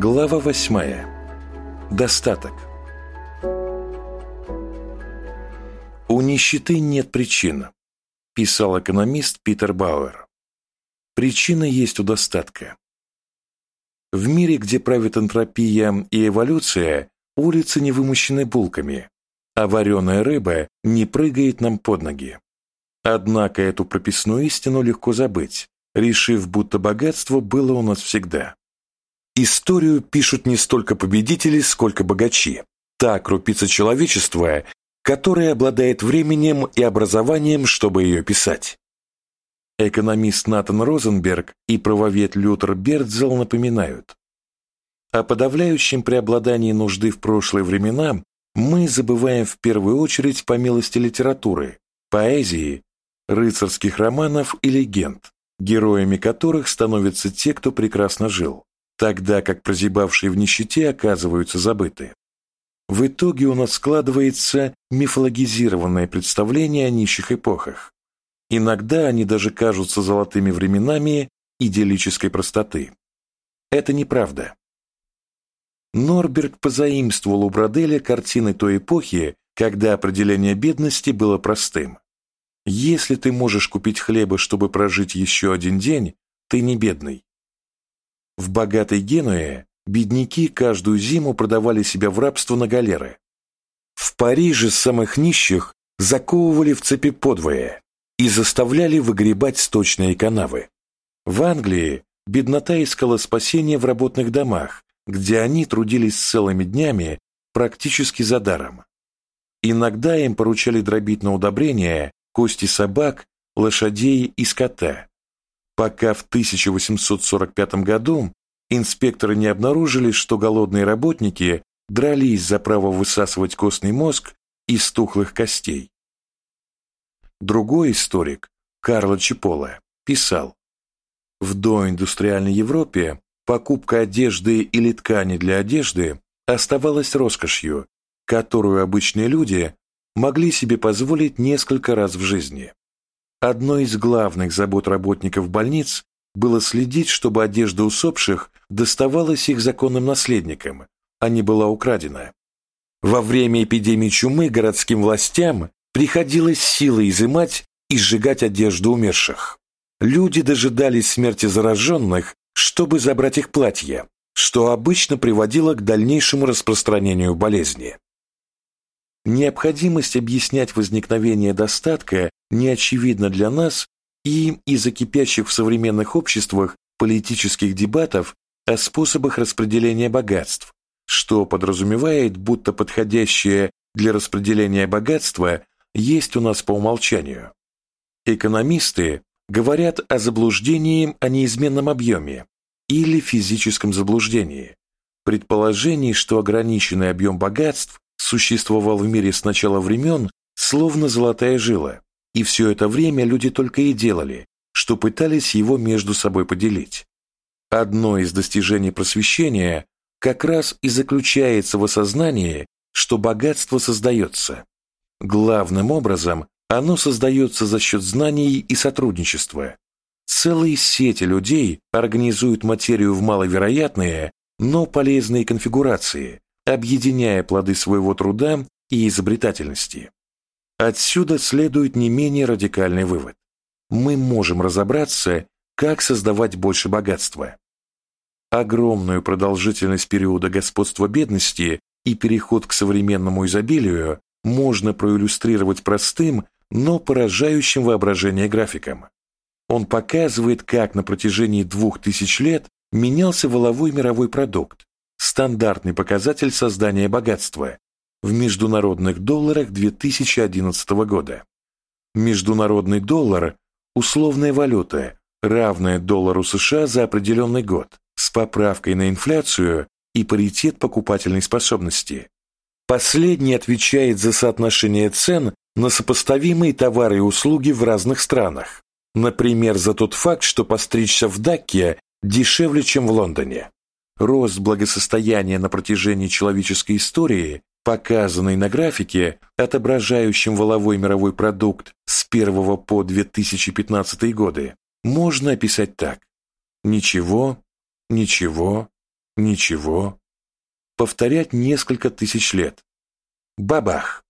Глава восьмая. Достаток. «У нищеты нет причин», – писал экономист Питер Бауэр. «Причина есть у достатка. В мире, где правит энтропия и эволюция, улицы не вымощены булками, а вареная рыба не прыгает нам под ноги. Однако эту прописную истину легко забыть, решив, будто богатство было у нас всегда. Историю пишут не столько победители, сколько богачи. Та крупица человечества, которая обладает временем и образованием, чтобы ее писать. Экономист Натан Розенберг и правовед Лютер Бердзел напоминают. О подавляющем преобладании нужды в прошлые времена мы забываем в первую очередь по милости литературы, поэзии, рыцарских романов и легенд, героями которых становятся те, кто прекрасно жил тогда как прозябавшие в нищете оказываются забыты. В итоге у нас складывается мифологизированное представление о нищих эпохах. Иногда они даже кажутся золотыми временами идиллической простоты. Это неправда. Норберг позаимствовал у Броделя картины той эпохи, когда определение бедности было простым. Если ты можешь купить хлеба, чтобы прожить еще один день, ты не бедный. В богатой Генуе бедняки каждую зиму продавали себя в рабство на галеры. В Париже самых нищих заковывали в цепи подвое и заставляли выгребать сточные канавы. В Англии беднота искала спасения в работных домах, где они трудились целыми днями практически за даром. Иногда им поручали дробить на удобрения кости собак, лошадей и скота, пока в 1845 году инспекторы не обнаружили, что голодные работники дрались за право высасывать костный мозг из тухлых костей. Другой историк, Карло Чипола, писал, в доиндустриальной Европе покупка одежды или ткани для одежды оставалась роскошью, которую обычные люди могли себе позволить несколько раз в жизни. Одной из главных забот работников больниц было следить, чтобы одежда усопших доставалась их законным наследникам, а не была украдена. Во время эпидемии чумы городским властям приходилось силой изымать и сжигать одежду умерших. Люди дожидались смерти зараженных, чтобы забрать их платья, что обычно приводило к дальнейшему распространению болезни. Необходимость объяснять возникновение достатка не очевидна для нас и из-за кипящих в современных обществах политических дебатов о способах распределения богатств, что подразумевает, будто подходящее для распределения богатства есть у нас по умолчанию. Экономисты говорят о заблуждении о неизменном объеме или физическом заблуждении, предположении, что ограниченный объем богатств существовал в мире с начала времен, словно золотая жила, и все это время люди только и делали, что пытались его между собой поделить. Одно из достижений просвещения как раз и заключается в осознании, что богатство создается. Главным образом оно создается за счет знаний и сотрудничества. Целые сети людей организуют материю в маловероятные, но полезные конфигурации, объединяя плоды своего труда и изобретательности. Отсюда следует не менее радикальный вывод. Мы можем разобраться, как создавать больше богатства. Огромную продолжительность периода господства бедности и переход к современному изобилию можно проиллюстрировать простым, но поражающим воображение графиком. Он показывает, как на протяжении двух тысяч лет менялся воловой мировой продукт, стандартный показатель создания богатства, в международных долларах 2011 года. Международный доллар – условная валюта, равная доллару США за определенный год, с поправкой на инфляцию и паритет покупательной способности. Последний отвечает за соотношение цен на сопоставимые товары и услуги в разных странах, например, за тот факт, что постричься в Дакке дешевле, чем в Лондоне. Рост благосостояния на протяжении человеческой истории показанный на графике, отображающем воловой мировой продукт с 1 по 2015 годы, можно описать так. Ничего, ничего, Ничего. Повторять несколько тысяч лет. Бабах!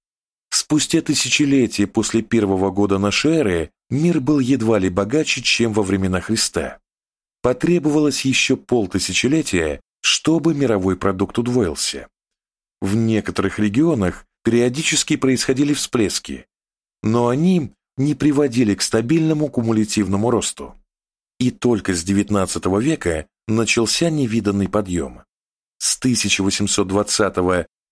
Спустя тысячелетия после первого года нашей эры мир был едва ли богаче, чем во времена Христа. Потребовалось еще полтысячелетия, чтобы мировой продукт удвоился. В некоторых регионах периодически происходили всплески, но они не приводили к стабильному кумулятивному росту. И только с XIX века начался невиданный подъем. С 1820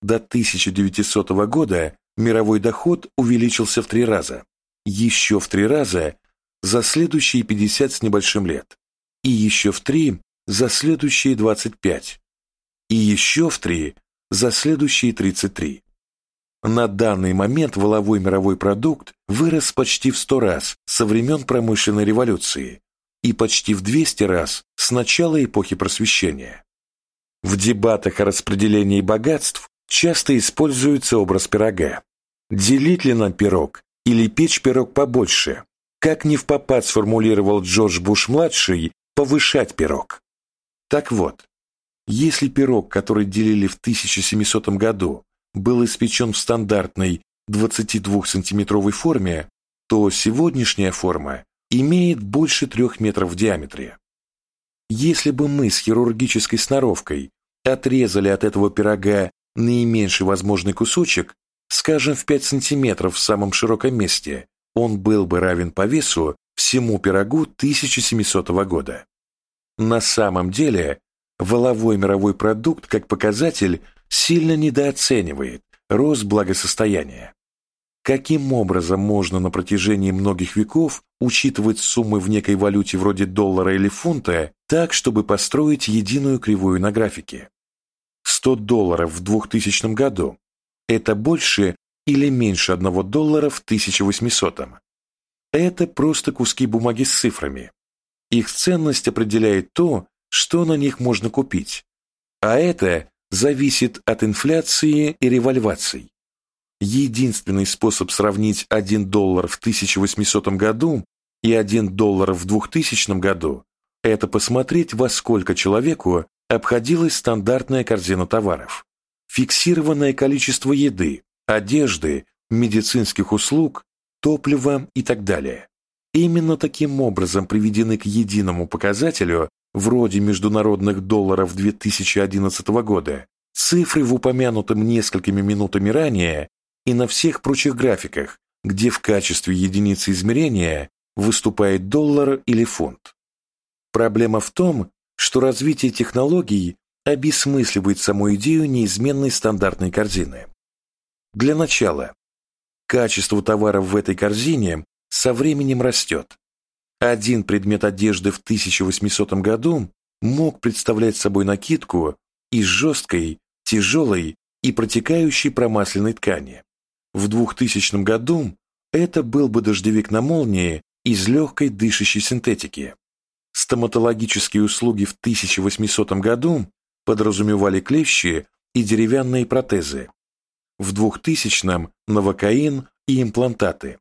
до 1900 года мировой доход увеличился в три раза, еще в три раза за следующие 50 с небольшим лет, и еще в три за следующие 25, и еще в три за следующие 33. На данный момент воловой мировой продукт вырос почти в 100 раз со времен промышленной революции и почти в 200 раз с начала эпохи просвещения. В дебатах о распределении богатств часто используется образ пирога. Делить ли нам пирог или печь пирог побольше? Как не в попад сформулировал Джордж Буш-младший, повышать пирог. Так вот, если пирог, который делили в 1700 году, был испечен в стандартной 22-сантиметровой форме, то сегодняшняя форма имеет больше трех метров в диаметре. Если бы мы с хирургической сноровкой отрезали от этого пирога наименьший возможный кусочек, скажем, в 5 сантиметров в самом широком месте, он был бы равен по весу всему пирогу 1700 года. На самом деле, воловой мировой продукт как показатель сильно недооценивает рост благосостояния. Каким образом можно на протяжении многих веков учитывать суммы в некой валюте вроде доллара или фунта так, чтобы построить единую кривую на графике? 100 долларов в 2000 году – это больше или меньше 1 доллара в 1800 -м. Это просто куски бумаги с цифрами. Их ценность определяет то, что на них можно купить. А это зависит от инфляции и револьваций. Единственный способ сравнить 1 доллар в 1800 году и 1 доллар в 2000 году – это посмотреть, во сколько человеку обходилась стандартная корзина товаров. Фиксированное количество еды, одежды, медицинских услуг, топлива и так далее. Именно таким образом приведены к единому показателю вроде международных долларов 2011 года, цифры в упомянутом несколькими минутами ранее и на всех прочих графиках, где в качестве единицы измерения выступает доллар или фунт. Проблема в том, что развитие технологий обесмысливает саму идею неизменной стандартной корзины. Для начала, качество товаров в этой корзине со временем растет, один предмет одежды в 1800 году мог представлять собой накидку из жесткой, тяжелой и протекающей промасленной ткани. В 2000 году это был бы дождевик на молнии из легкой дышащей синтетики. Стоматологические услуги в 1800 году подразумевали клещи и деревянные протезы. В 2000-м – новокаин и имплантаты.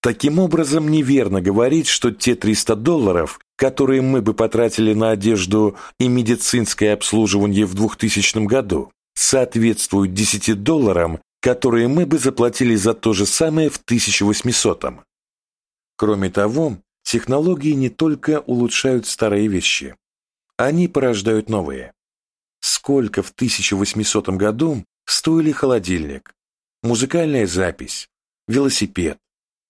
Таким образом, неверно говорить, что те 300 долларов, которые мы бы потратили на одежду и медицинское обслуживание в 2000 году, соответствуют 10 долларам, которые мы бы заплатили за то же самое в 1800. -м. Кроме того, технологии не только улучшают старые вещи, они порождают новые. Сколько в 1800 году стоили холодильник, музыкальная запись, велосипед,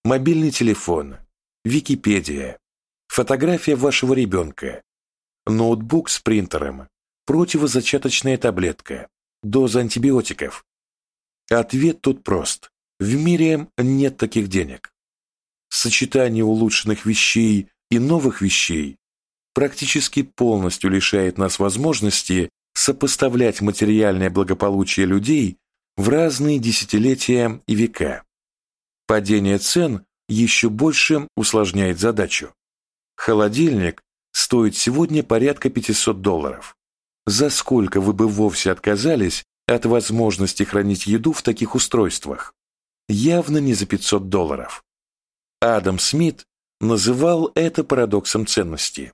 мобильный телефон, Википедия, фотография вашего ребенка, ноутбук с принтером, противозачаточная таблетка, доза антибиотиков. Ответ тут прост. В мире нет таких денег. Сочетание улучшенных вещей и новых вещей практически полностью лишает нас возможности сопоставлять материальное благополучие людей в разные десятилетия и века. Падение цен еще больше усложняет задачу. Холодильник стоит сегодня порядка 500 долларов. За сколько вы бы вовсе отказались от возможности хранить еду в таких устройствах? Явно не за 500 долларов. Адам Смит называл это парадоксом ценности.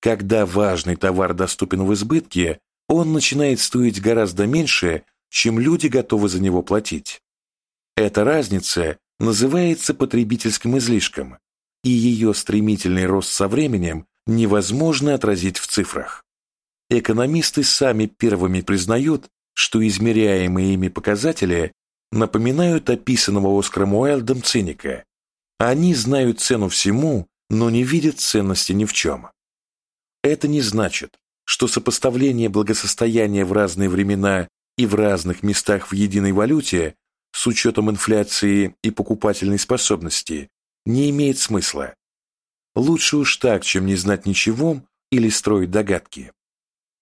Когда важный товар доступен в избытке, он начинает стоить гораздо меньше, чем люди готовы за него платить. Эта разница называется потребительским излишком, и ее стремительный рост со временем невозможно отразить в цифрах. Экономисты сами первыми признают, что измеряемые ими показатели напоминают описанного Оскаром Уайлдом циника. Они знают цену всему, но не видят ценности ни в чем. Это не значит, что сопоставление благосостояния в разные времена и в разных местах в единой валюте с учетом инфляции и покупательной способности не имеет смысла. Лучше уж так, чем не знать ничего или строить догадки.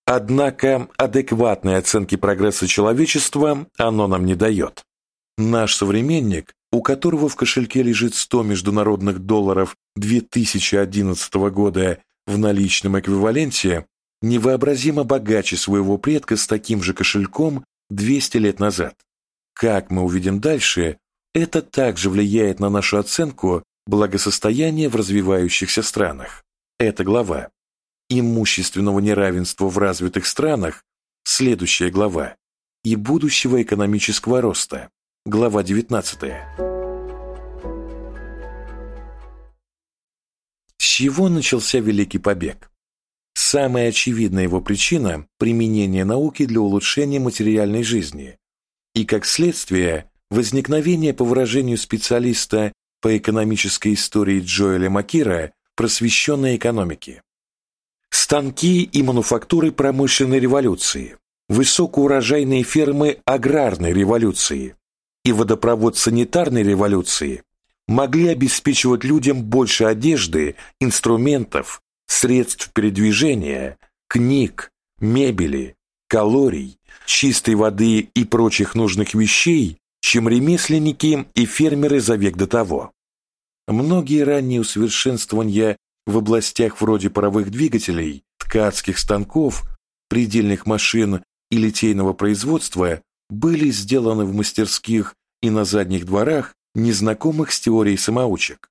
Однако адекватной оценки прогресса человечества оно нам не дает. Наш современник, у которого в кошельке лежит 100 международных долларов 2011 года в наличном эквиваленте, невообразимо богаче своего предка с таким же кошельком 200 лет назад. Как мы увидим дальше, это также влияет на нашу оценку благосостояния в развивающихся странах. Это глава. Имущественного неравенства в развитых странах, следующая глава, и будущего экономического роста, глава 19. С чего начался Великий побег? Самая очевидная его причина – применение науки для улучшения материальной жизни. И, как следствие, возникновение, по выражению специалиста по экономической истории Джоэля Макира, просвещенной экономики. Станки и мануфактуры промышленной революции, высокоурожайные фермы аграрной революции. И водопровод санитарной революции могли обеспечивать людям больше одежды, инструментов, средств передвижения, книг, мебели, калорий, чистой воды и прочих нужных вещей, чем ремесленники и фермеры за век до того. Многие ранние усовершенствования в областях вроде паровых двигателей, ткацких станков, предельных машин и литейного производства были сделаны в мастерских и на задних дворах, незнакомых с теорией самоучек.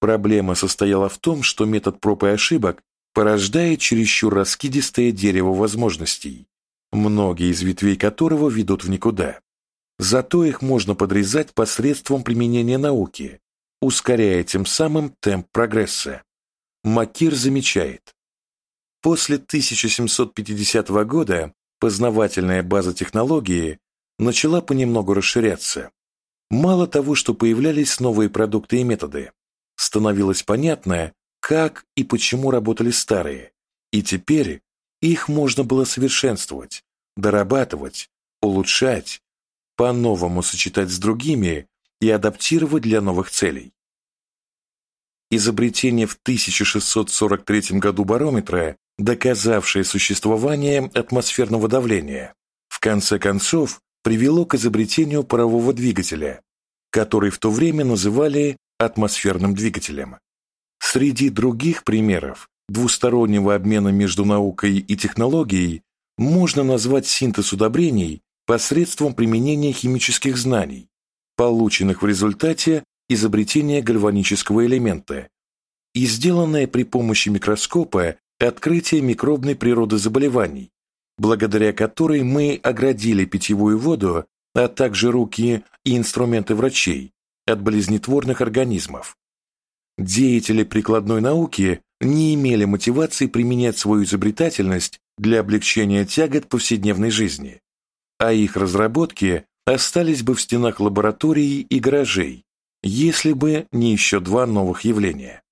Проблема состояла в том, что метод проб и ошибок порождает чересчур раскидистое дерево возможностей, многие из ветвей которого ведут в никуда. Зато их можно подрезать посредством применения науки, ускоряя тем самым темп прогресса. Макир замечает, после 1750 года познавательная база технологии начала понемногу расширяться. Мало того, что появлялись новые продукты и методы, становилось понятно, как и почему работали старые, и теперь их можно было совершенствовать, дорабатывать, улучшать, по-новому сочетать с другими и адаптировать для новых целей. Изобретение в 1643 году барометра, доказавшее существование атмосферного давления, в конце концов привело к изобретению парового двигателя, который в то время называли атмосферным двигателем. Среди других примеров двустороннего обмена между наукой и технологией можно назвать синтез удобрений посредством применения химических знаний, полученных в результате изобретения гальванического элемента, и сделанное при помощи микроскопа открытие микробной природы заболеваний, благодаря которой мы оградили питьевую воду, а также руки и инструменты врачей от болезнетворных организмов. Деятели прикладной науки не имели мотивации применять свою изобретательность для облегчения тягот повседневной жизни, а их разработки остались бы в стенах лабораторий и гаражей, если бы не еще два новых явления.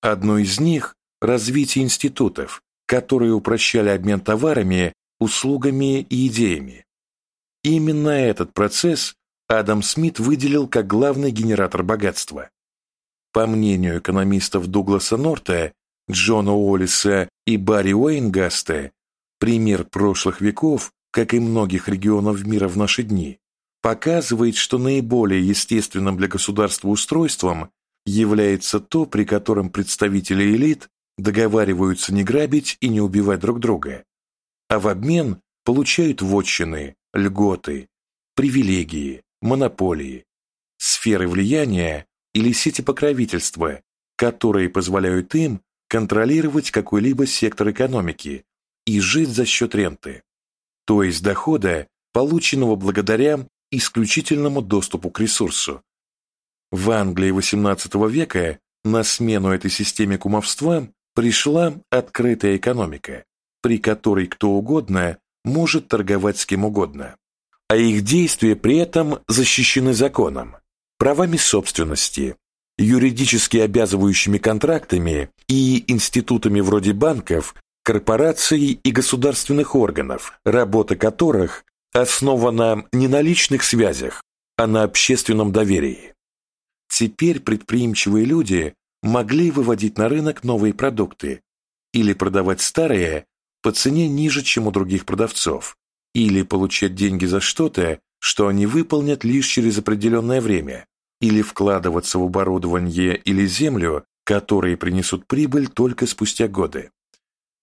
Одно из них – развитие институтов, которые упрощали обмен товарами, услугами и идеями. Именно этот процесс Адам Смит выделил как главный генератор богатства. По мнению экономистов Дугласа Норта, Джона Уоллиса и Барри Уэйнгаста, пример прошлых веков, как и многих регионов мира в наши дни, показывает, что наиболее естественным для государства устройством является то, при котором представители элит договариваются не грабить и не убивать друг друга, а в обмен получают вотчины, льготы, привилегии, монополии, сферы влияния или сети покровительства, которые позволяют им контролировать какой-либо сектор экономики и жить за счет ренты. то есть дохода, полученного благодаря исключительному доступу к ресурсу. В Англии XVIII века на смену этой системе кумовства пришла открытая экономика, при которой кто угодно может торговать с кем угодно, а их действия при этом защищены законом, правами собственности, юридически обязывающими контрактами и институтами вроде банков, корпораций и государственных органов, работа которых основана не на личных связях, а на общественном доверии. Теперь предприимчивые люди могли выводить на рынок новые продукты или продавать старые по цене ниже, чем у других продавцов, или получать деньги за что-то, что они выполнят лишь через определенное время, или вкладываться в оборудование или землю, которые принесут прибыль только спустя годы.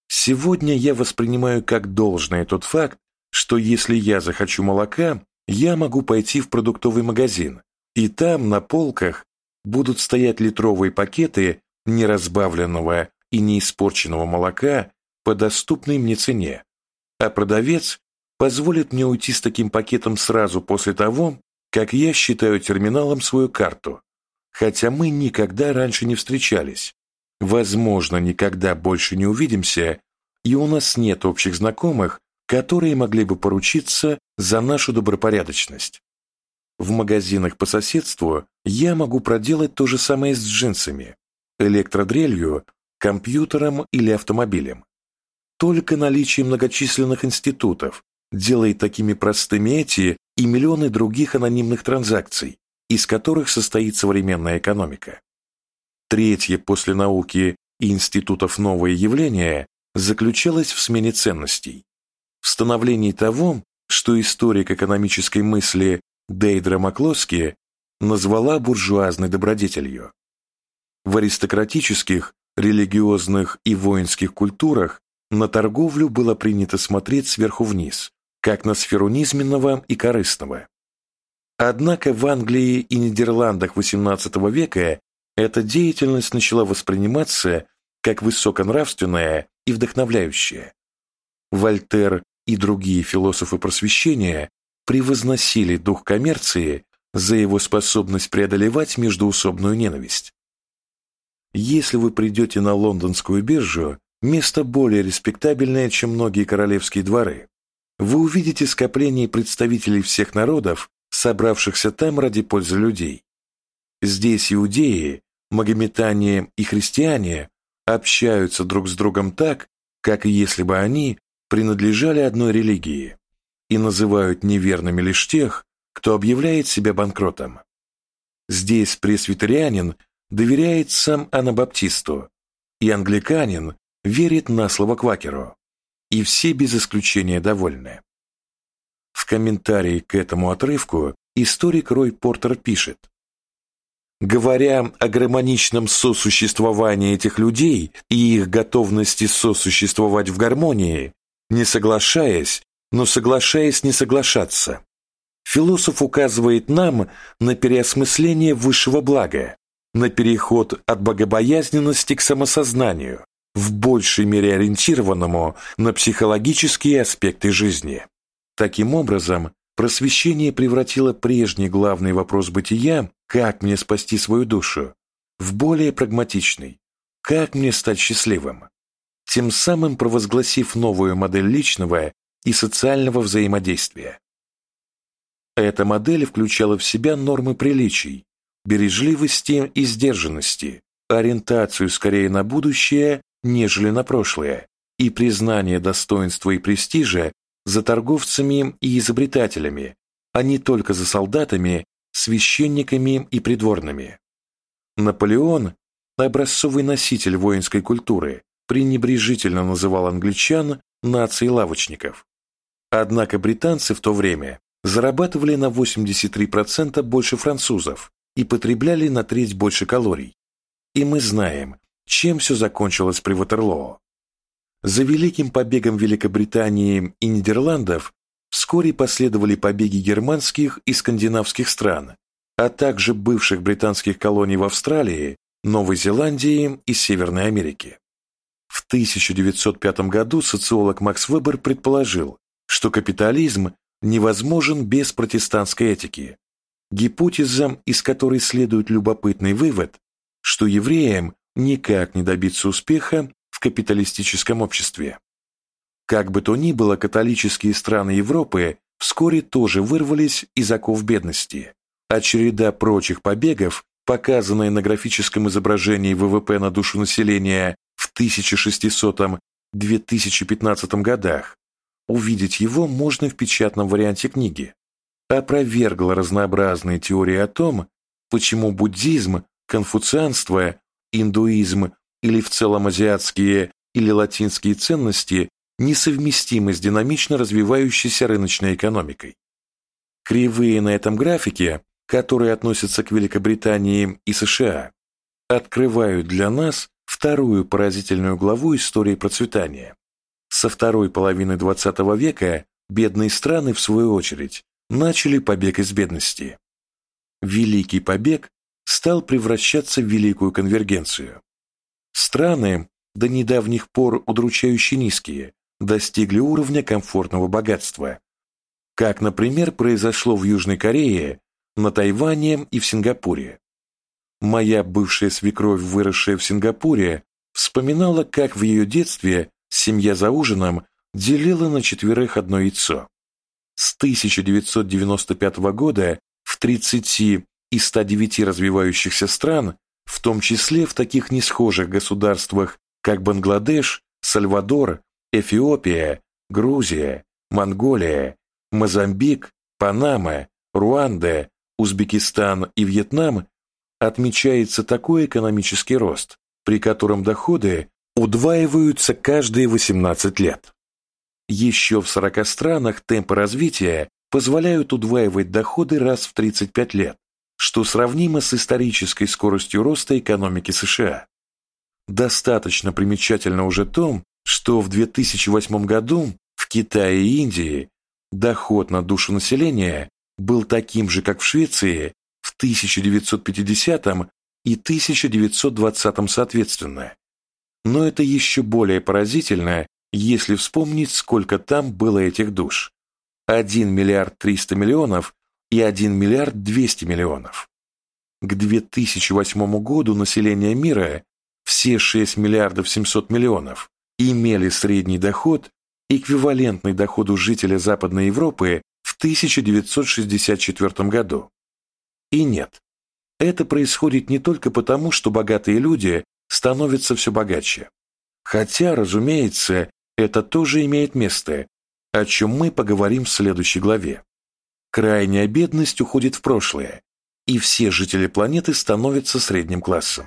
Сегодня я воспринимаю как должное тот факт, что если я захочу молока, я могу пойти в продуктовый магазин, и там на полках будут стоять литровые пакеты неразбавленного и неиспорченного молока по доступной мне цене, а продавец позволит мне уйти с таким пакетом сразу после того, как я считаю терминалом свою карту, хотя мы никогда раньше не встречались, возможно, никогда больше не увидимся, и у нас нет общих знакомых, которые могли бы поручиться за нашу добропорядочность. В магазинах по соседству я могу проделать то же самое с джинсами, электродрелью, компьютером или автомобилем. Только наличие многочисленных институтов делает такими простыми эти и миллионы других анонимных транзакций, из которых состоит современная экономика. Третье после науки и институтов новое явление заключалось в смене ценностей, в становлении того, что историк экономической мысли Дейдра Маклоски назвала буржуазной добродетелью. В аристократических, религиозных и воинских культурах на торговлю было принято смотреть сверху вниз, как на сферу низменного и корыстного. Однако в Англии и Нидерландах XVIII века эта деятельность начала восприниматься как высоконравственная и вдохновляющая. Вольтер и другие философы просвещения превозносили дух коммерции за его способность преодолевать междуусобную ненависть. Если вы придете на лондонскую биржу, место более респектабельное, чем многие королевские дворы, вы увидите скопление представителей всех народов, собравшихся там ради пользы людей. Здесь иудеи, магометане и христиане общаются друг с другом так, как если бы они принадлежали одной религии и называют неверными лишь тех, кто объявляет себя банкротом. Здесь пресвитерианин доверяет сам анабаптисту, и англиканин верит на слово квакеру, и все без исключения довольны. В комментарии к этому отрывку историк Рой Портер пишет, Говоря о гармоничном сосуществовании этих людей и их готовности сосуществовать в гармонии, не соглашаясь, но соглашаясь не соглашаться. Философ указывает нам на переосмысление высшего блага, на переход от богобоязненности к самосознанию, в большей мере ориентированному на психологические аспекты жизни. Таким образом, просвещение превратило прежний главный вопрос бытия «как мне спасти свою душу?» в более прагматичный «как мне стать счастливым?» тем самым провозгласив новую модель личного и социального взаимодействия. Эта модель включала в себя нормы приличий, бережливости и сдержанности, ориентацию скорее на будущее, нежели на прошлое, и признание достоинства и престижа за торговцами и изобретателями, а не только за солдатами, священниками и придворными. Наполеон – образцовый носитель воинской культуры, пренебрежительно называл англичан нацией лавочников. Однако британцы в то время зарабатывали на 83% больше французов и потребляли на треть больше калорий. И мы знаем, чем все закончилось при Ватерлоо. За великим побегом Великобритании и Нидерландов вскоре последовали побеги германских и скандинавских стран, а также бывших британских колоний в Австралии, Новой Зеландии и Северной Америке. В 1905 году социолог Макс Вебер предположил, что капитализм невозможен без протестантской этики. Гипотеза, из которой следует любопытный вывод, что евреям никак не добиться успеха в капиталистическом обществе. Как бы то ни было, католические страны Европы вскоре тоже вырвались из оков бедности, а череда прочих побегов, показанная на графическом изображении ВВП на душу населения в 1600-2015 годах, увидеть его можно в печатном варианте книги, опровергла разнообразные теории о том, почему буддизм, конфуцианство, индуизм или в целом азиатские или латинские ценности несовместимы с динамично развивающейся рыночной экономикой. Кривые на этом графике, которые относятся к Великобритании и США, открывают для нас вторую поразительную главу истории процветания. Со второй половины XX века бедные страны, в свою очередь, начали побег из бедности. Великий побег стал превращаться в великую конвергенцию. Страны, до недавних пор удручающе низкие, достигли уровня комфортного богатства, как, например, произошло в Южной Корее, на Тайване и в Сингапуре. Моя бывшая свекровь, выросшая в Сингапуре, вспоминала, как в ее детстве семья за ужином делила на четверых одно яйцо. С 1995 года в 30 из 109 развивающихся стран, в том числе в таких несхожих государствах, как Бангладеш, Сальвадор, Эфиопия, Грузия, Монголия, Мозамбик, Панама, Руанда, Узбекистан и Вьетнам, отмечается такой экономический рост, при котором доходы удваиваются каждые 18 лет. Еще в 40 странах темпы развития позволяют удваивать доходы раз в 35 лет, что сравнимо с исторической скоростью роста экономики США. Достаточно примечательно уже то, что в 2008 году в Китае и Индии доход на душу населения был таким же, как в Швеции в 1950 и 1920 соответственно. Но это еще более поразительно, если вспомнить, сколько там было этих душ. 1 миллиард 300 миллионов и 1 миллиард 200 миллионов. К 2008 году население мира, все 6 миллиардов 700 миллионов, имели средний доход, эквивалентный доходу жителя Западной Европы в 1964 году. И нет, это происходит не только потому, что богатые люди становятся все богаче. Хотя, разумеется, это тоже имеет место, о чем мы поговорим в следующей главе. Крайняя бедность уходит в прошлое, и все жители планеты становятся средним классом.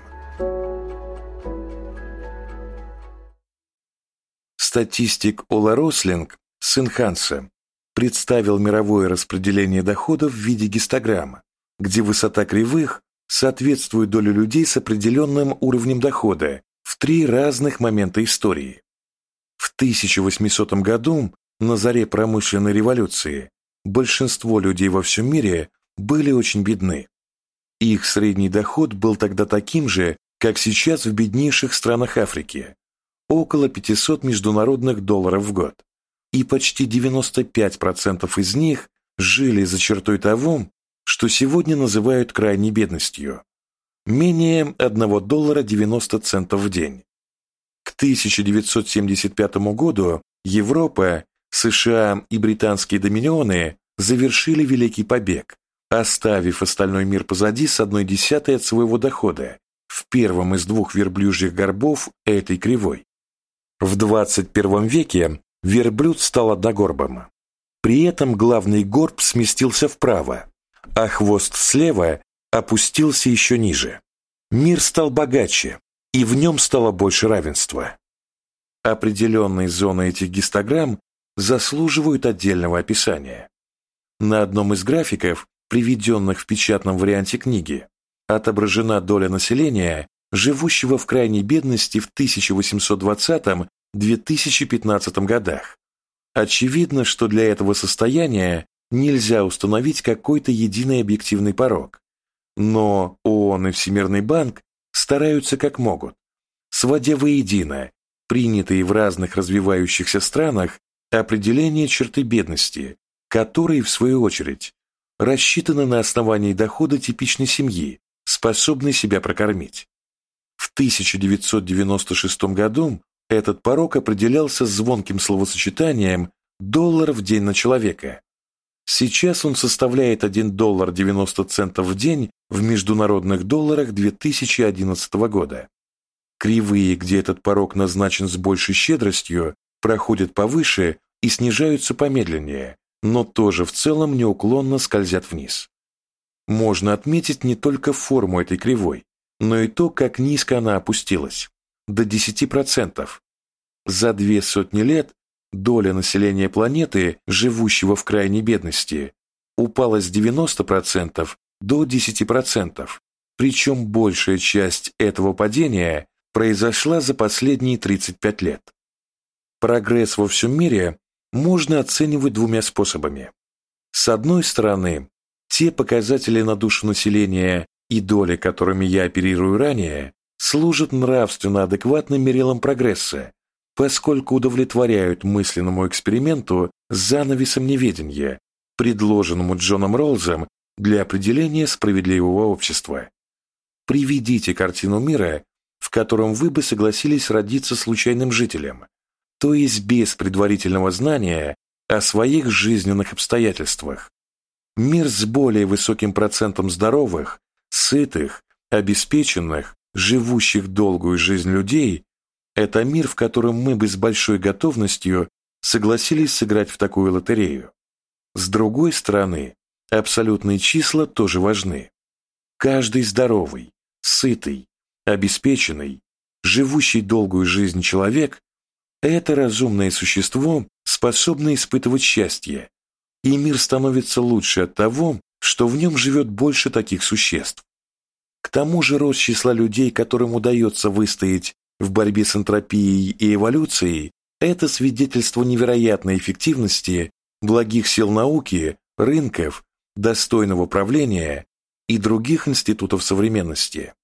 Статистик Ола Рослинг, сын Ханса, представил мировое распределение доходов в виде гистограммы, где высота кривых соответствует доле людей с определенным уровнем дохода в три разных момента истории. В 1800 году, на заре промышленной революции, большинство людей во всем мире были очень бедны. Их средний доход был тогда таким же, как сейчас в беднейших странах Африки – около 500 международных долларов в год. И почти 95% из них жили за чертой того, что сегодня называют крайней бедностью – менее 1 доллара 90 центов в день. К 1975 году Европа, США и британские доминионы завершили Великий побег, оставив остальной мир позади с одной десятой от своего дохода в первом из двух верблюжьих горбов этой кривой. В 21 веке верблюд стал одногорбым. При этом главный горб сместился вправо, а хвост слева опустился еще ниже. Мир стал богаче, и в нем стало больше равенства. Определенные зоны этих гистограмм заслуживают отдельного описания. На одном из графиков, приведенных в печатном варианте книги, отображена доля населения, живущего в крайней бедности в 1820-2015 годах. Очевидно, что для этого состояния нельзя установить какой-то единый объективный порог. Но ООН и Всемирный банк стараются как могут, сводя воедино принятые в разных развивающихся странах определение черты бедности, которые, в свою очередь, рассчитаны на основании дохода типичной семьи, способной себя прокормить. В 1996 году этот порог определялся звонким словосочетанием «доллар в день на человека». Сейчас он составляет 1 доллар 90 центов в день в международных долларах 2011 года. Кривые, где этот порог назначен с большей щедростью, проходят повыше и снижаются помедленнее, но тоже в целом неуклонно скользят вниз. Можно отметить не только форму этой кривой, но и то, как низко она опустилась – до 10%. За две сотни лет доля населения планеты, живущего в крайней бедности, упала с 90% до 10%, причем большая часть этого падения произошла за последние 35 лет. Прогресс во всем мире можно оценивать двумя способами. С одной стороны, те показатели на душу населения и доли, которыми я оперирую ранее, служат нравственно адекватным мерилом прогресса, поскольку удовлетворяют мысленному эксперименту с занавесом неведения, предложенному Джоном Роллзом для определения справедливого общества. Приведите картину мира, в котором вы бы согласились родиться случайным жителем, то есть без предварительного знания о своих жизненных обстоятельствах. Мир с более высоким процентом здоровых, сытых, обеспеченных, живущих долгую жизнь людей – это мир, в котором мы бы с большой готовностью согласились сыграть в такую лотерею. С другой стороны, абсолютные числа тоже важны. Каждый здоровый, сытый, обеспеченный, живущий долгую жизнь человек – это разумное существо, способное испытывать счастье, и мир становится лучше от того, что в нем живет больше таких существ. К тому же рост числа людей, которым удается выстоять в борьбе с энтропией и эволюцией, это свидетельство невероятной эффективности, благих сил науки, рынков, достойного правления и других институтов современности.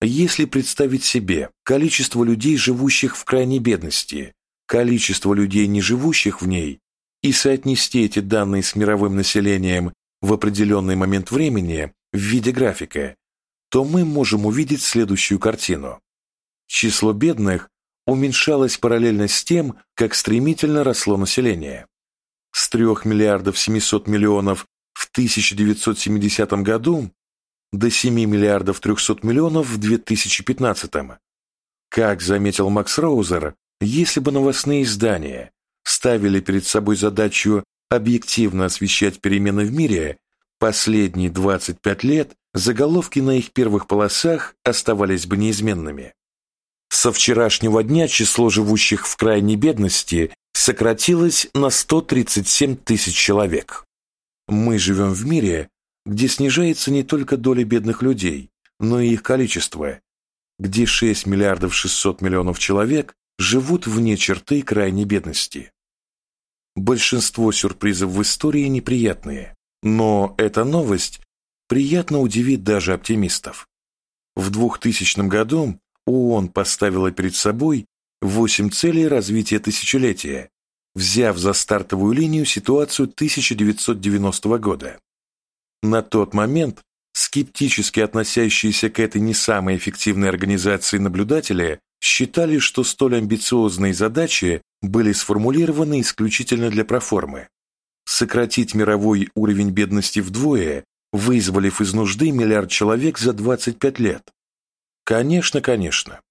Если представить себе количество людей, живущих в крайней бедности, количество людей, не живущих в ней, и соотнести эти данные с мировым населением в определенный момент времени в виде графика, то мы можем увидеть следующую картину. Число бедных уменьшалось параллельно с тем, как стремительно росло население. С 3 миллиардов 700 миллионов в 1970 году до 7 миллиардов 300 миллионов в 2015. Как заметил Макс Роузер, если бы новостные издания ставили перед собой задачу объективно освещать перемены в мире, последние 25 лет заголовки на их первых полосах оставались бы неизменными. Со вчерашнего дня число живущих в крайней бедности сократилось на 137 тысяч человек. Мы живем в мире, где снижается не только доля бедных людей, но и их количество, где 6 миллиардов 600 миллионов человек живут вне черты крайней бедности. Большинство сюрпризов в истории неприятные, но эта новость приятно удивит даже оптимистов. В 2000 году ООН поставила перед собой 8 целей развития тысячелетия, взяв за стартовую линию ситуацию 1990 года. На тот момент скептически относящиеся к этой не самой эффективной организации наблюдатели считали, что столь амбициозные задачи были сформулированы исключительно для проформы. Сократить мировой уровень бедности вдвое, вызволив из нужды миллиард человек за 25 лет. Конечно, конечно.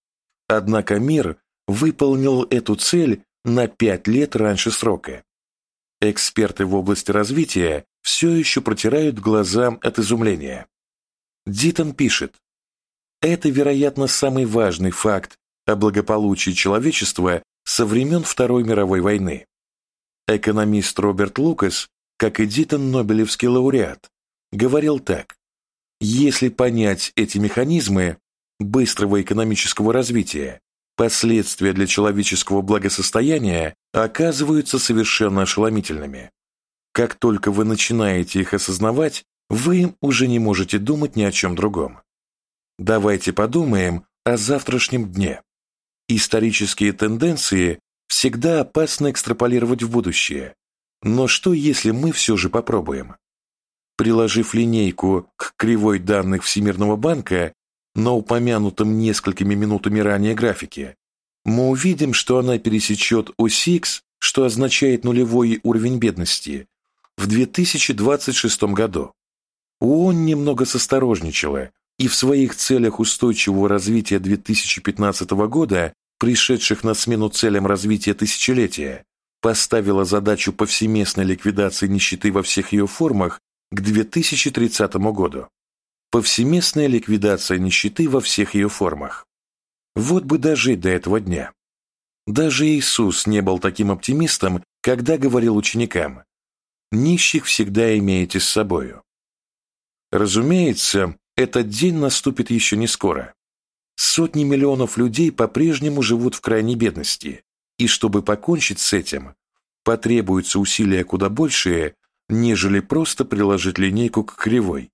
Однако мир выполнил эту цель на 5 лет раньше срока. Эксперты в области развития все еще протирают глаза от изумления. Дитон пишет, это, вероятно, самый важный факт о благополучии человечества со времен Второй мировой войны. Экономист Роберт Лукас, как и Дитон Нобелевский лауреат, говорил так, если понять эти механизмы быстрого экономического развития, последствия для человеческого благосостояния оказываются совершенно ошеломительными. Как только вы начинаете их осознавать, вы уже не можете думать ни о чем другом. Давайте подумаем о завтрашнем дне. Исторические тенденции всегда опасно экстраполировать в будущее. Но что, если мы все же попробуем? Приложив линейку к кривой данных Всемирного банка на упомянутом несколькими минутами ранее графике, мы увидим, что она пересечет ось X, что означает нулевой уровень бедности, в 2026 году. ООН немного состорожничала и в своих целях устойчивого развития 2015 года, пришедших на смену целям развития тысячелетия, поставила задачу повсеместной ликвидации нищеты во всех ее формах к 2030 году. Повсеместная ликвидация нищеты во всех ее формах. Вот бы дожить до этого дня. Даже Иисус не был таким оптимистом, когда говорил ученикам «Нищих всегда имеете с собою». Разумеется, этот день наступит еще не скоро. Сотни миллионов людей по-прежнему живут в крайней бедности, и чтобы покончить с этим, потребуются усилия куда большие, нежели просто приложить линейку к кривой.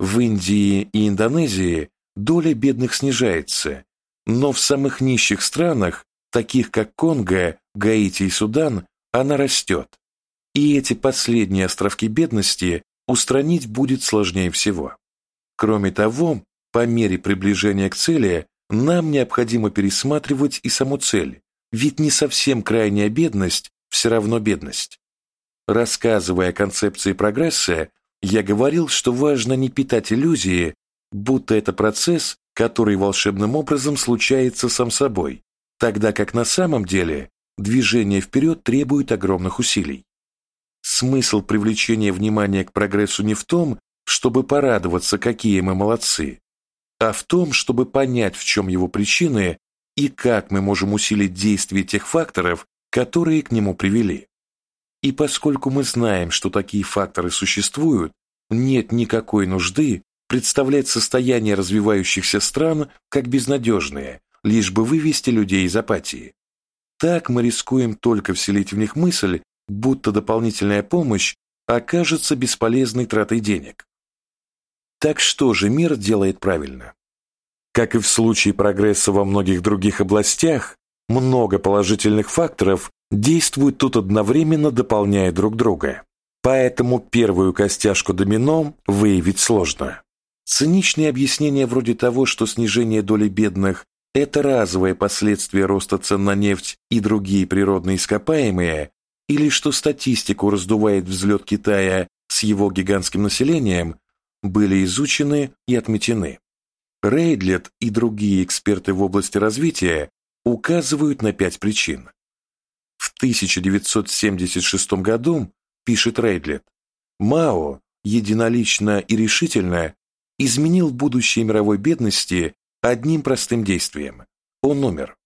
В Индии и Индонезии доля бедных снижается, но в самых нищих странах, таких как Конго, Гаити и Судан, она растет. И эти последние островки бедности устранить будет сложнее всего. Кроме того, по мере приближения к цели нам необходимо пересматривать и саму цель, ведь не совсем крайняя бедность все равно бедность. Рассказывая о концепции прогресса, я говорил, что важно не питать иллюзии, будто это процесс, который волшебным образом случается сам собой, тогда как на самом деле движение вперед требует огромных усилий. Смысл привлечения внимания к прогрессу не в том, чтобы порадоваться, какие мы молодцы, а в том, чтобы понять, в чем его причины и как мы можем усилить действие тех факторов, которые к нему привели. И поскольку мы знаем, что такие факторы существуют, нет никакой нужды представлять состояние развивающихся стран как безнадежные, лишь бы вывести людей из апатии. Так мы рискуем только вселить в них мысль, будто дополнительная помощь окажется бесполезной тратой денег. Так что же мир делает правильно? Как и в случае прогресса во многих других областях, много положительных факторов действуют тут одновременно, дополняя друг друга. Поэтому первую костяшку домино выявить сложно. Циничные объяснения вроде того, что снижение доли бедных – это разовое последствие роста цен на нефть и другие природные ископаемые, или что статистику раздувает взлет Китая с его гигантским населением, были изучены и отметены. Рейдлет и другие эксперты в области развития указывают на пять причин. В 1976 году, пишет Рейдлет, Мао единолично и решительно изменил будущее мировой бедности одним простым действием. Он умер.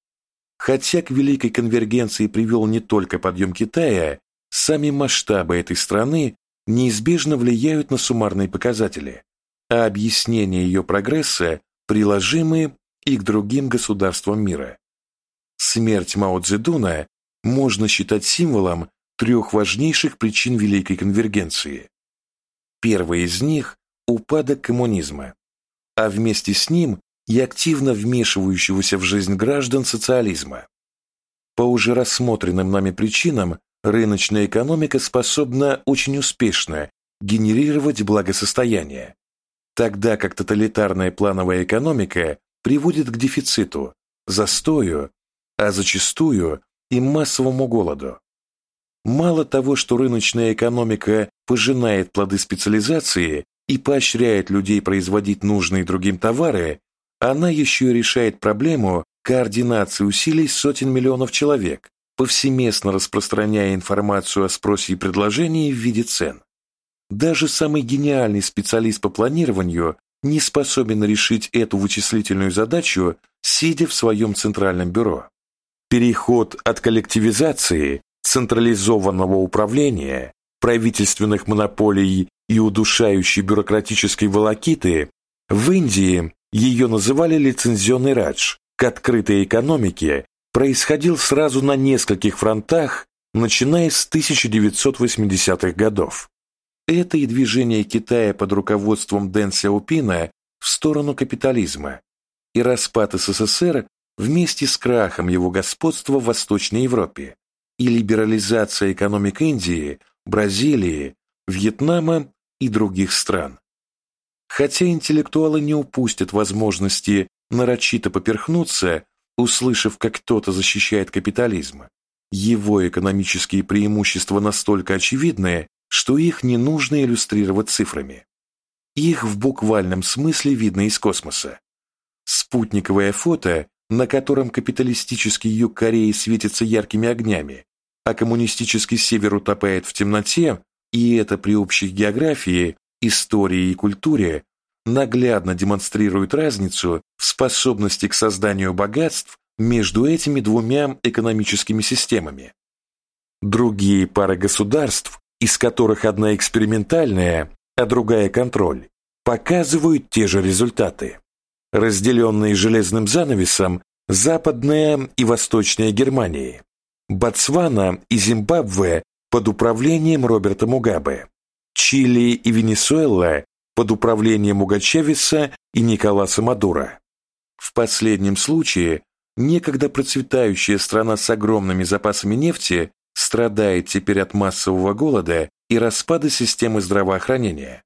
Хотя к великой конвергенции привел не только подъем Китая, сами масштабы этой страны неизбежно влияют на суммарные показатели, а объяснения ее прогресса приложимы и к другим государствам мира. Смерть Мао Цзэдуна можно считать символом трех важнейших причин Великой Конвергенции. Первая из них – упадок коммунизма, а вместе с ним и активно вмешивающегося в жизнь граждан социализма. По уже рассмотренным нами причинам рыночная экономика способна очень успешно генерировать благосостояние, тогда как тоталитарная плановая экономика приводит к дефициту, застою а зачастую и массовому голоду. Мало того, что рыночная экономика пожинает плоды специализации и поощряет людей производить нужные другим товары, она еще решает проблему координации усилий сотен миллионов человек, повсеместно распространяя информацию о спросе и предложении в виде цен. Даже самый гениальный специалист по планированию не способен решить эту вычислительную задачу, сидя в своем центральном бюро. Переход от коллективизации, централизованного управления, правительственных монополий и удушающей бюрократической волокиты в Индии ее называли лицензионный радж к открытой экономике происходил сразу на нескольких фронтах, начиная с 1980-х годов. Это и движение Китая под руководством Дэн Сяопина в сторону капитализма, и распад СССР вместе с крахом его господства в Восточной Европе и либерализация экономик Индии, Бразилии, Вьетнама и других стран. Хотя интеллектуалы не упустят возможности нарочито поперхнуться, услышав, как кто-то защищает капитализм, его экономические преимущества настолько очевидны, что их не нужно иллюстрировать цифрами. Их в буквальном смысле видно из космоса. Спутниковое фото, на котором капиталистический юг Кореи светится яркими огнями, а коммунистический север утопает в темноте, и это при общей географии, истории и культуре, наглядно демонстрирует разницу в способности к созданию богатств между этими двумя экономическими системами. Другие пары государств, из которых одна экспериментальная, а другая контроль, показывают те же результаты. Разделенные железным занавесом Западная и Восточная Германии, Ботсвана и Зимбабве под управлением Роберта Мугабе, Чили и Венесуэла под управлением Уго Чавеса и Николаса Мадуро. В последнем случае некогда процветающая страна с огромными запасами нефти страдает теперь от массового голода и распада системы здравоохранения.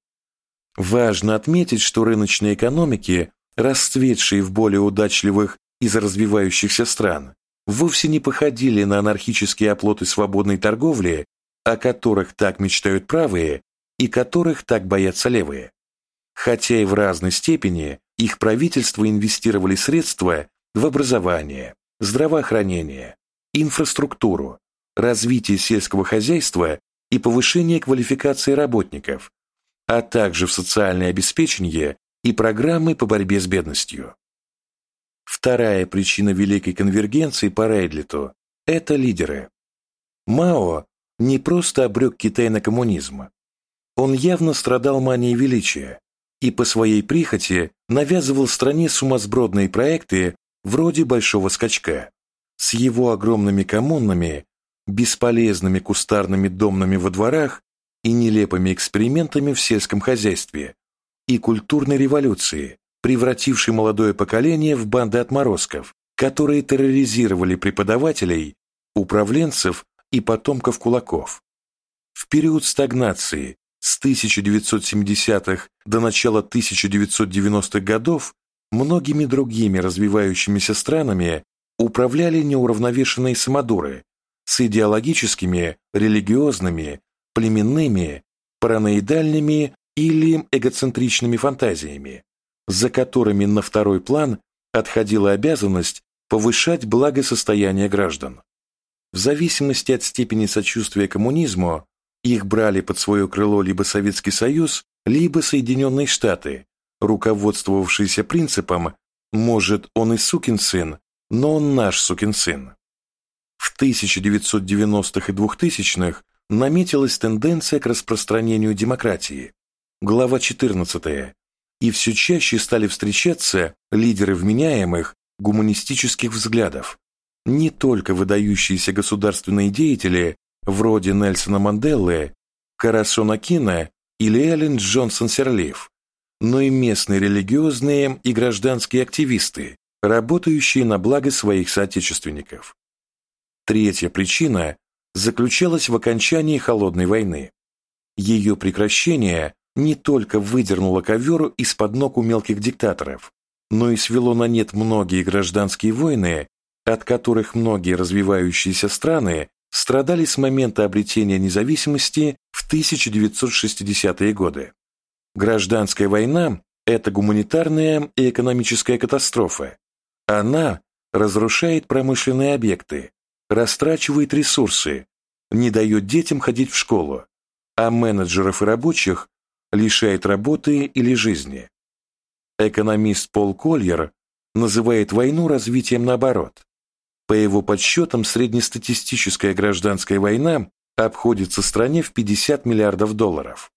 Важно отметить, что рыночные экономики, расцветшие в более удачливых из развивающихся стран, вовсе не походили на анархические оплоты свободной торговли, о которых так мечтают правые и которых так боятся левые. Хотя и в разной степени их правительства инвестировали средства в образование, здравоохранение, инфраструктуру, развитие сельского хозяйства и повышение квалификации работников, а также в социальное обеспечение и программы по борьбе с бедностью. Вторая причина великой конвергенции по Рейдлиту – это лидеры. Мао не просто обрек Китай на коммунизм. Он явно страдал манией величия и по своей прихоти навязывал стране сумасбродные проекты вроде «Большого скачка» с его огромными коммунами, бесполезными кустарными домными во дворах и нелепыми экспериментами в сельском хозяйстве, и культурной революции, превратившей молодое поколение в банды отморозков, которые терроризировали преподавателей, управленцев и потомков кулаков. В период стагнации с 1970-х до начала 1990-х годов многими другими развивающимися странами управляли неуравновешенные самодуры с идеологическими, религиозными, племенными, параноидальными или эгоцентричными фантазиями, за которыми на второй план отходила обязанность повышать благосостояние граждан. В зависимости от степени сочувствия коммунизму их брали под свое крыло либо Советский Союз, либо Соединенные Штаты, руководствовавшиеся принципом «может, он и сукин сын, но он наш сукин сын». В 1990-х и 2000-х наметилась тенденция к распространению демократии. Глава 14. И все чаще стали встречаться лидеры вменяемых гуманистических взглядов, не только выдающиеся государственные деятели вроде Нельсона Манделы, Карасона Кина или Эллен Джонсон Серлиф, но и местные религиозные и гражданские активисты, работающие на благо своих соотечественников. Третья причина заключалась в окончании Холодной войны. Ее прекращение не только выдернуло ковер из-под ног у мелких диктаторов, но и свело на нет многие гражданские войны, от которых многие развивающиеся страны страдали с момента обретения независимости в 1960-е годы. Гражданская война – это гуманитарная и экономическая катастрофа. Она разрушает промышленные объекты, растрачивает ресурсы, не дает детям ходить в школу, а менеджеров и рабочих лишает работы или жизни. Экономист Пол Кольер называет войну развитием наоборот. По его подсчетам, среднестатистическая гражданская война обходится стране в 50 миллиардов долларов.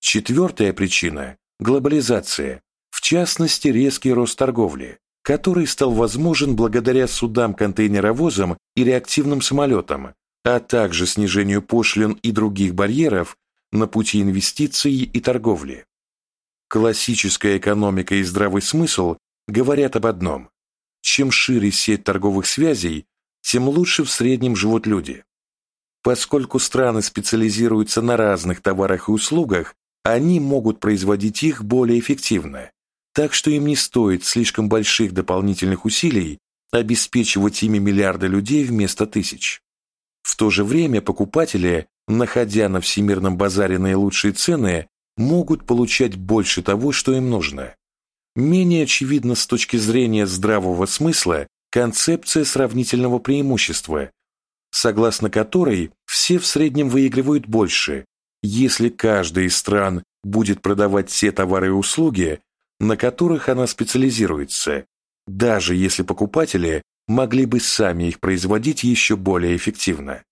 Четвертая причина – глобализация, в частности резкий рост торговли, который стал возможен благодаря судам-контейнеровозам и реактивным самолетам, а также снижению пошлин и других барьеров на пути инвестиций и торговли. Классическая экономика и здравый смысл говорят об одном чем шире сеть торговых связей, тем лучше в среднем живут люди. Поскольку страны специализируются на разных товарах и услугах, они могут производить их более эффективно, так что им не стоит слишком больших дополнительных усилий обеспечивать ими миллиарды людей вместо тысяч. В то же время покупатели, находя на всемирном базаре наилучшие цены, могут получать больше того, что им нужно. Менее очевидно с точки зрения здравого смысла концепция сравнительного преимущества, согласно которой все в среднем выигрывают больше, если каждая из стран будет продавать те товары и услуги, на которых она специализируется, даже если покупатели могли бы сами их производить еще более эффективно.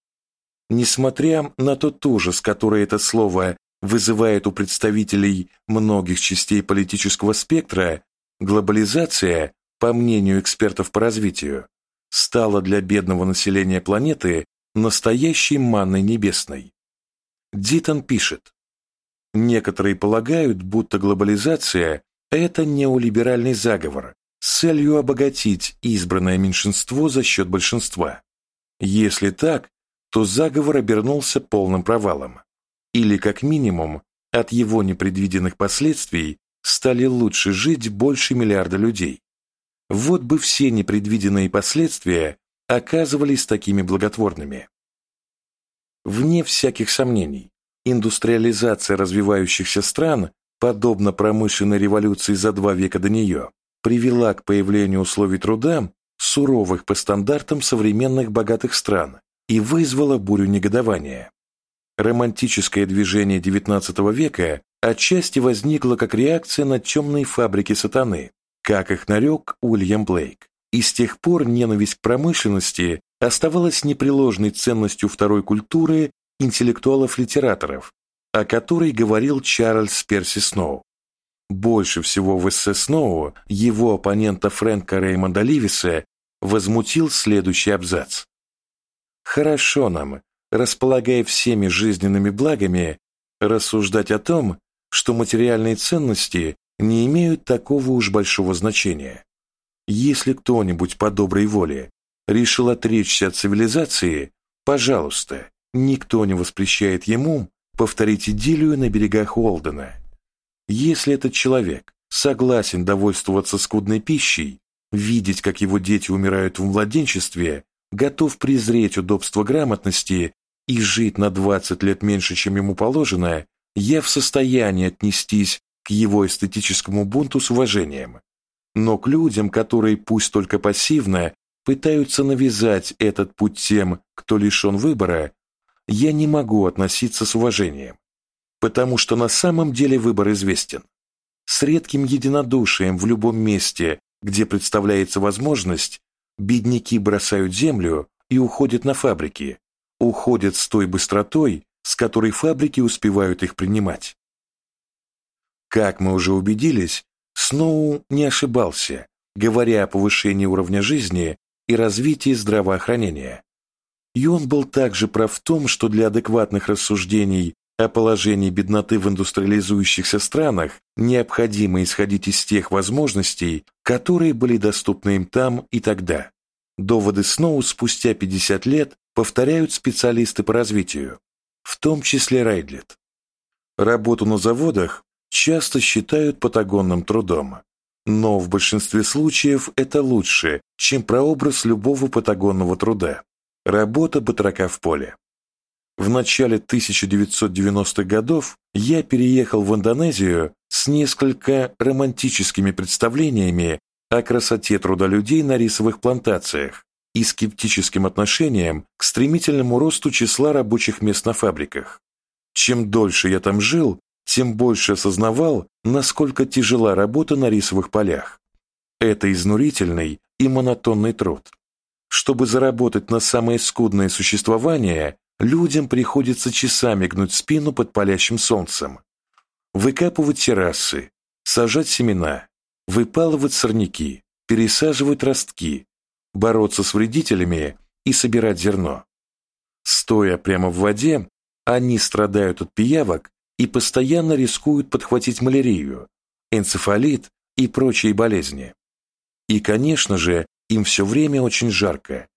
Несмотря на тот ужас, который это слово вызывает у представителей многих частей политического спектра, глобализация, по мнению экспертов по развитию, стала для бедного населения планеты настоящей манной небесной. Дитон пишет, Некоторые полагают, будто глобализация – это неолиберальный заговор с целью обогатить избранное меньшинство за счет большинства. Если так, то заговор обернулся полным провалом. Или, как минимум, от его непредвиденных последствий стали лучше жить больше миллиарда людей. Вот бы все непредвиденные последствия оказывались такими благотворными. Вне всяких сомнений, индустриализация развивающихся стран, подобно промышленной революции за два века до нее, привела к появлению условий труда, суровых по стандартам современных богатых стран, и вызвала бурю негодования. Романтическое движение XIX века отчасти возникло как реакция на темные фабрики сатаны, как их нарек Уильям Блейк. И с тех пор ненависть к промышленности оставалась непреложной ценностью второй культуры интеллектуалов-литераторов, о которой говорил Чарльз Перси Сноу. Больше всего в эссе Сноу его оппонента Фрэнка Реймонда Ливиса возмутил следующий абзац. «Хорошо нам, располагая всеми жизненными благами, рассуждать о том, что материальные ценности не имеют такого уж большого значения. Если кто-нибудь по доброй воле решил отречься от цивилизации, пожалуйста, никто не воспрещает ему повторить идиллию на берегах Уолдена. Если этот человек согласен довольствоваться скудной пищей, видеть, как его дети умирают в младенчестве, готов презреть удобство грамотности и жить на 20 лет меньше, чем ему положено, я в состоянии отнестись к его эстетическому бунту с уважением. Но к людям, которые пусть только пассивно пытаются навязать этот путь тем, кто лишен выбора, я не могу относиться с уважением, потому что на самом деле выбор известен. С редким единодушием в любом месте, где представляется возможность, бедняки бросают землю и уходят на фабрики, уходят с той быстротой, с которой фабрики успевают их принимать. Как мы уже убедились, Сноу не ошибался, говоря о повышении уровня жизни и развитии здравоохранения. И он был также прав в том, что для адекватных рассуждений о положении бедноты в индустриализующихся странах необходимо исходить из тех возможностей, которые были доступны им там и тогда. Доводы Сноу спустя 50 лет повторяют специалисты по развитию, в том числе Райдлет. Работу на заводах часто считают патагонным трудом, но в большинстве случаев это лучше, чем прообраз любого патагонного труда. Работа батрака в поле. В начале 1990-х годов я переехал в Индонезию с несколько романтическими представлениями о красоте труда людей на рисовых плантациях и скептическим отношением к стремительному росту числа рабочих мест на фабриках. Чем дольше я там жил, тем больше осознавал, насколько тяжела работа на рисовых полях. Это изнурительный и монотонный труд. Чтобы заработать на самое скудное существование, людям приходится часами гнуть спину под палящим солнцем, выкапывать террасы, сажать семена, выпалывать сорняки, пересаживать ростки, бороться с вредителями и собирать зерно. Стоя прямо в воде, они страдают от пиявок и постоянно рискуют подхватить малярию, энцефалит и прочие болезни. И, конечно же, им все время очень жарко.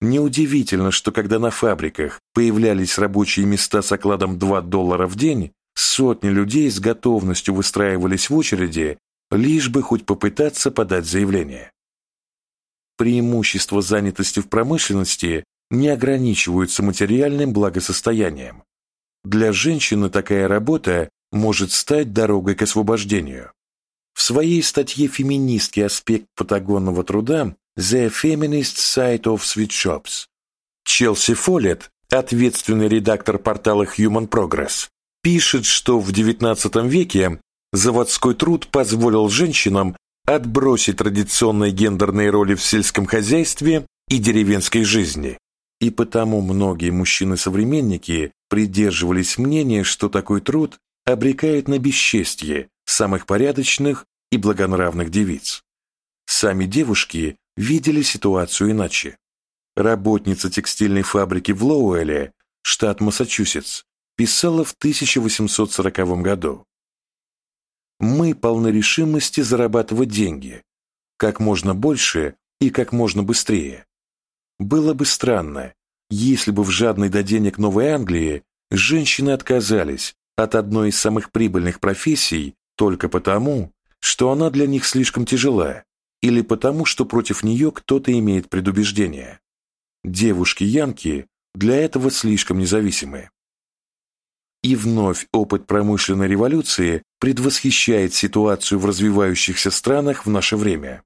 Неудивительно, что когда на фабриках появлялись рабочие места с окладом 2 доллара в день, сотни людей с готовностью выстраивались в очереди, лишь бы хоть попытаться подать заявление. Преимущества занятости в промышленности не ограничиваются материальным благосостоянием. Для женщины такая работа может стать дорогой к освобождению. В своей статье «Феминистский аспект патагонного труда» The Feminist Side of Sweatshops Челси Фоллет, ответственный редактор портала Human Progress, пишет, что в XIX веке заводской труд позволил женщинам отбросить традиционные гендерные роли в сельском хозяйстве и деревенской жизни. И потому многие мужчины-современники придерживались мнения, что такой труд обрекает на бесчестье самых порядочных и благонравных девиц. Сами девушки видели ситуацию иначе. Работница текстильной фабрики в Лоуэле, штат Массачусетс, писала в 1840 году. «Мы полны решимости зарабатывать деньги, как можно больше и как можно быстрее. Было бы странно, если бы в жадной до денег Новой Англии женщины отказались от одной из самых прибыльных профессий только потому, что она для них слишком тяжела, или потому, что против нее кто-то имеет предубеждение. Девушки-янки для этого слишком независимы. И вновь опыт промышленной революции предвосхищает ситуацию в развивающихся странах в наше время.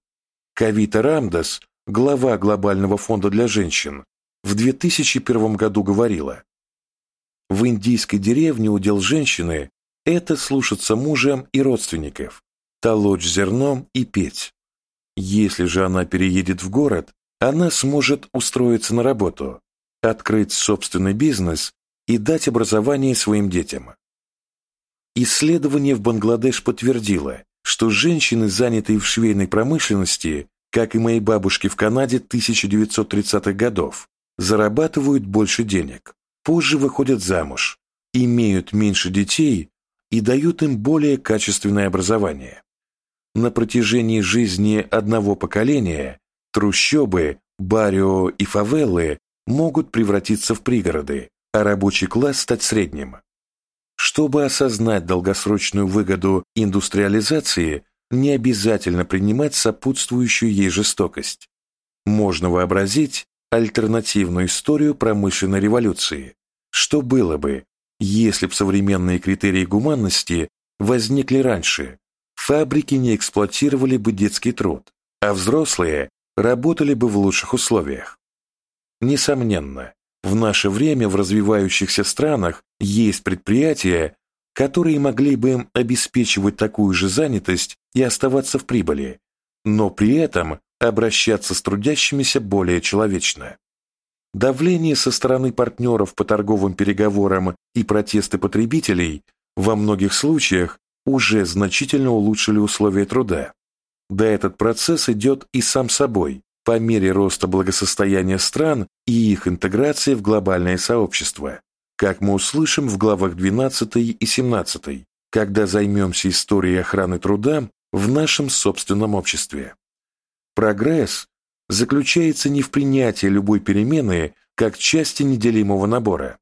Кавита Рамдас, глава Глобального фонда для женщин, в 2001 году говорила, «В индийской деревне удел женщины – это слушаться мужа и родственников, толочь зерном и петь. Если же она переедет в город, она сможет устроиться на работу, открыть собственный бизнес и дать образование своим детям. Исследование в Бангладеш подтвердило, что женщины, занятые в швейной промышленности, как и мои бабушки в Канаде 1930-х годов, зарабатывают больше денег, позже выходят замуж, имеют меньше детей и дают им более качественное образование. На протяжении жизни одного поколения трущобы, барио и фавелы могут превратиться в пригороды, а рабочий класс стать средним. Чтобы осознать долгосрочную выгоду индустриализации, не обязательно принимать сопутствующую ей жестокость. Можно вообразить альтернативную историю промышленной революции. Что было бы, если б современные критерии гуманности возникли раньше, фабрики не эксплуатировали бы детский труд, а взрослые работали бы в лучших условиях. Несомненно, в наше время в развивающихся странах есть предприятия, которые могли бы обеспечивать такую же занятость и оставаться в прибыли, но при этом обращаться с трудящимися более человечно. Давление со стороны партнеров по торговым переговорам и протесты потребителей во многих случаях уже значительно улучшили условия труда. Да этот процесс идет и сам собой, по мере роста благосостояния стран и их интеграции в глобальное сообщество, как мы услышим в главах 12 и 17, когда займемся историей охраны труда в нашем собственном обществе. Прогресс заключается не в принятии любой перемены как части неделимого набора.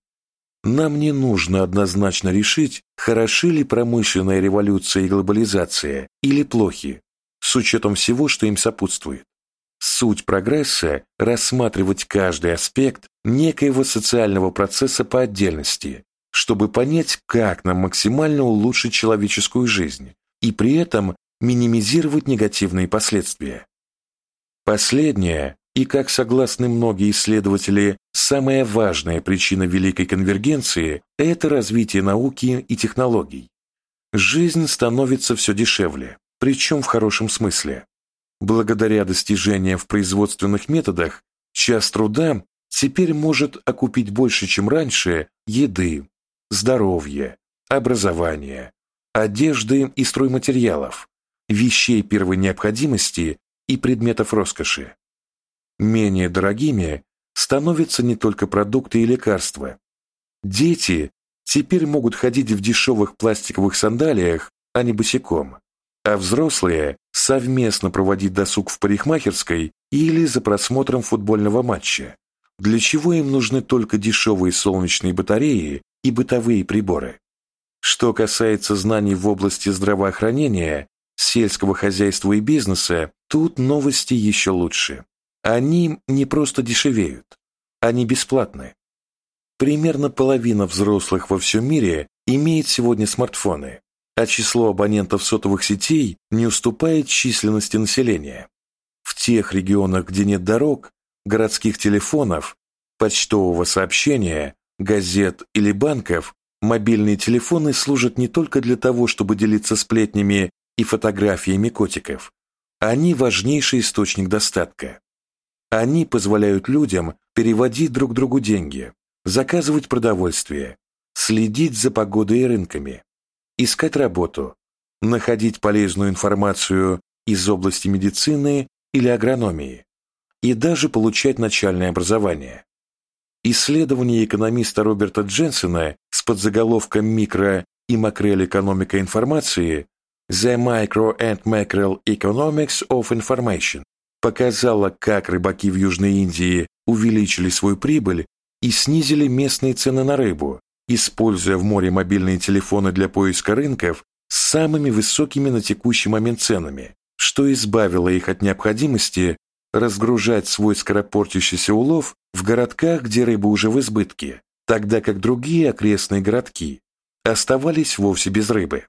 Нам не нужно однозначно решить, хороши ли промышленная революция и глобализация или плохи, с учетом всего, что им сопутствует. Суть прогресса – рассматривать каждый аспект некоего социального процесса по отдельности, чтобы понять, как нам максимально улучшить человеческую жизнь и при этом минимизировать негативные последствия. Последнее, и как согласны многие исследователи, самая важная причина великой конвергенции – это развитие науки и технологий. Жизнь становится все дешевле, причем в хорошем смысле. Благодаря достижениям в производственных методах, час труда теперь может окупить больше, чем раньше, еды, здоровья, образования, одежды и стройматериалов, вещей первой необходимости и предметов роскоши. Менее дорогими становятся не только продукты и лекарства. Дети теперь могут ходить в дешевых пластиковых сандалиях, а не босиком. А взрослые совместно проводить досуг в парикмахерской или за просмотром футбольного матча, для чего им нужны только дешевые солнечные батареи и бытовые приборы. Что касается знаний в области здравоохранения, сельского хозяйства и бизнеса, тут новости еще лучше. Они не просто дешевеют, они бесплатны. Примерно половина взрослых во всем мире имеет сегодня смартфоны, а число абонентов сотовых сетей не уступает численности населения. В тех регионах, где нет дорог, городских телефонов, почтового сообщения, газет или банков, мобильные телефоны служат не только для того, чтобы делиться сплетнями и фотографиями котиков. Они важнейший источник достатка. Они позволяют людям переводить друг другу деньги, заказывать продовольствие, следить за погодой и рынками, искать работу, находить полезную информацию из области медицины или агрономии и даже получать начальное образование. Исследование экономиста Роберта Дженсена с подзаголовком «Микро- и макроэкономика информации» The Micro and Macro Economics of Information показало, как рыбаки в Южной Индии увеличили свою прибыль и снизили местные цены на рыбу, используя в море мобильные телефоны для поиска рынков с самыми высокими на текущий момент ценами, что избавило их от необходимости разгружать свой скоропортящийся улов в городках, где рыба уже в избытке, тогда как другие окрестные городки оставались вовсе без рыбы.